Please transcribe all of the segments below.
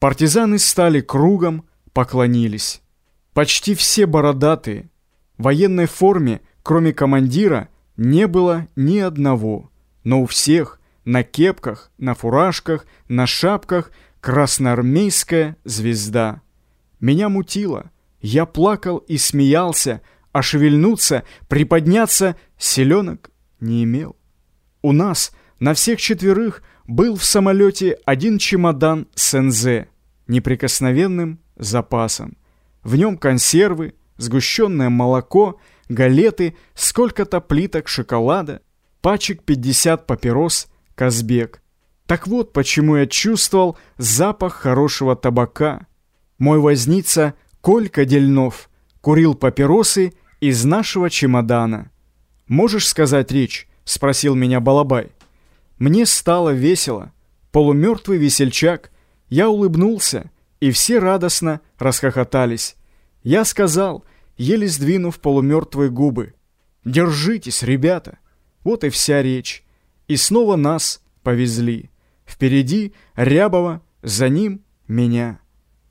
Партизаны стали кругом, поклонились. Почти все бородатые. В военной форме, кроме командира, не было ни одного. Но у всех на кепках, на фуражках, на шапках красноармейская звезда. Меня мутило. Я плакал и смеялся, а шевельнуться, приподняться селенок не имел. У нас на всех четверых был в самолете один чемодан с НЗ, неприкосновенным запасом. В нем консервы, сгущенное молоко, галеты, сколько-то плиток шоколада, пачек 50 папирос, Казбек. Так вот, почему я чувствовал запах хорошего табака. Мой возница Колька Дельнов курил папиросы из нашего чемодана. «Можешь сказать речь?» — спросил меня Балабай. Мне стало весело. Полумертвый весельчак. Я улыбнулся, и все радостно расхохотались. Я сказал, еле сдвинув полумертвые губы. «Держитесь, ребята!» Вот и вся речь. И снова нас повезли. Впереди Рябова, за ним меня.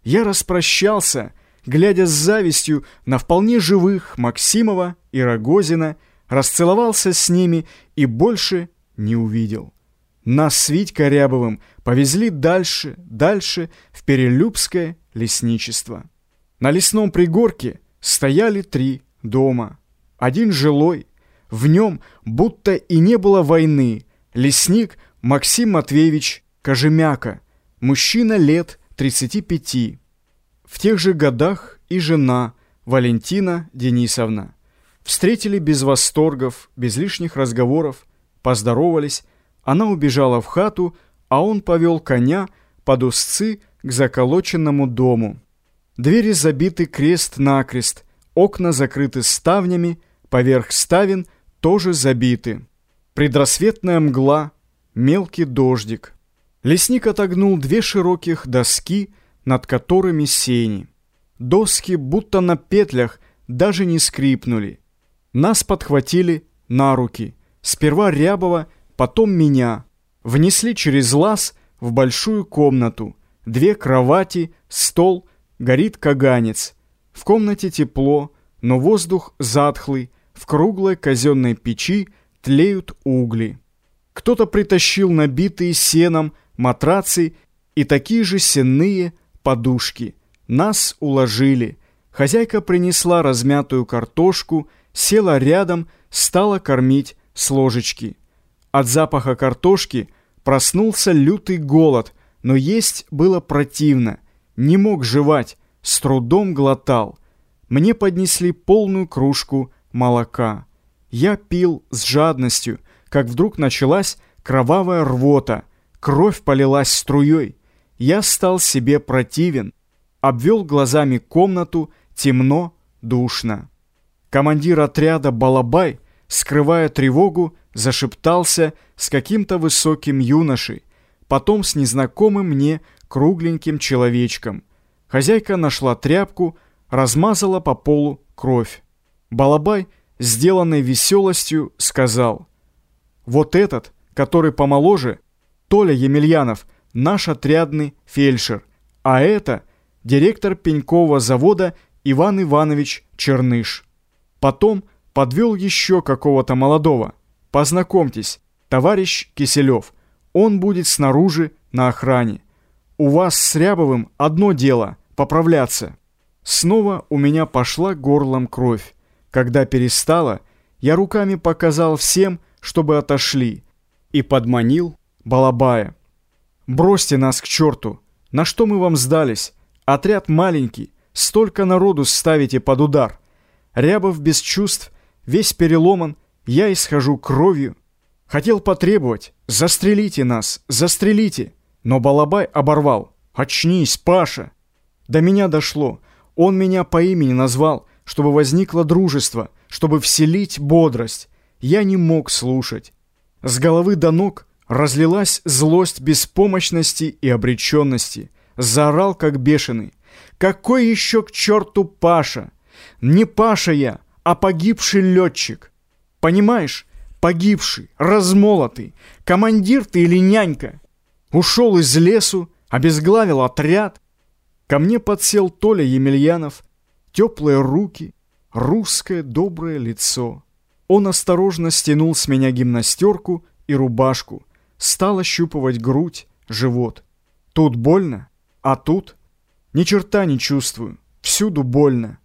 Я распрощался, глядя с завистью на вполне живых Максимова и Рогозина, расцеловался с ними и больше не увидел. Нас с Витькой Рябовым повезли дальше, дальше, в Перелюбское лесничество. На лесном пригорке стояли три дома. Один жилой, в нем будто и не было войны. Лесник Максим Матвеевич Кожемяка, мужчина лет 35. В тех же годах и жена Валентина Денисовна. Встретили без восторгов, без лишних разговоров, поздоровались, она убежала в хату, а он повел коня под узцы к заколоченному дому. Двери забиты крест-накрест, окна закрыты ставнями, поверх ставен тоже забиты. Предрассветная мгла, мелкий дождик. Лесник отогнул две широких доски, над которыми сени. Доски, будто на петлях, даже не скрипнули. Нас подхватили на руки. Сперва Рябова потом меня. Внесли через лаз в большую комнату. Две кровати, стол, горит каганец. В комнате тепло, но воздух затхлый. В круглой казенной печи тлеют угли. Кто-то притащил набитые сеном матрацы и такие же сенные подушки. Нас уложили. Хозяйка принесла размятую картошку, села рядом, стала кормить с ложечки. От запаха картошки проснулся лютый голод, но есть было противно. Не мог жевать, с трудом глотал. Мне поднесли полную кружку молока. Я пил с жадностью, как вдруг началась кровавая рвота. Кровь полилась струей. Я стал себе противен. Обвел глазами комнату, темно, душно. Командир отряда Балабай, скрывая тревогу, зашептался с каким-то высоким юношей, потом с незнакомым мне кругленьким человечком. Хозяйка нашла тряпку, размазала по полу кровь. Балабай, сделанный веселостью, сказал, «Вот этот, который помоложе, Толя Емельянов, наш отрядный фельдшер, а это директор пенькового завода Иван Иванович Черныш». Потом подвел еще какого-то молодого. Познакомьтесь, товарищ Киселев. Он будет снаружи на охране. У вас с Рябовым одно дело – поправляться. Снова у меня пошла горлом кровь. Когда перестала, я руками показал всем, чтобы отошли, и подманил Балабая. «Бросьте нас к черту! На что мы вам сдались? Отряд маленький, столько народу ставите под удар. Рябов без чувств, весь переломан – я исхожу кровью. Хотел потребовать, застрелите нас, застрелите. Но Балабай оборвал. Очнись, Паша. До меня дошло. Он меня по имени назвал, чтобы возникло дружество, чтобы вселить бодрость. Я не мог слушать. С головы до ног разлилась злость беспомощности и обреченности. Заорал, как бешеный. «Какой еще к черту Паша? Не Паша я, а погибший летчик. Понимаешь, погибший, размолотый, командир ты или нянька. Ушел из лесу, обезглавил отряд. Ко мне подсел Толя Емельянов, теплые руки, русское доброе лицо. Он осторожно стянул с меня гимнастерку и рубашку, стал ощупывать грудь, живот. Тут больно, а тут ни черта не чувствую, всюду больно.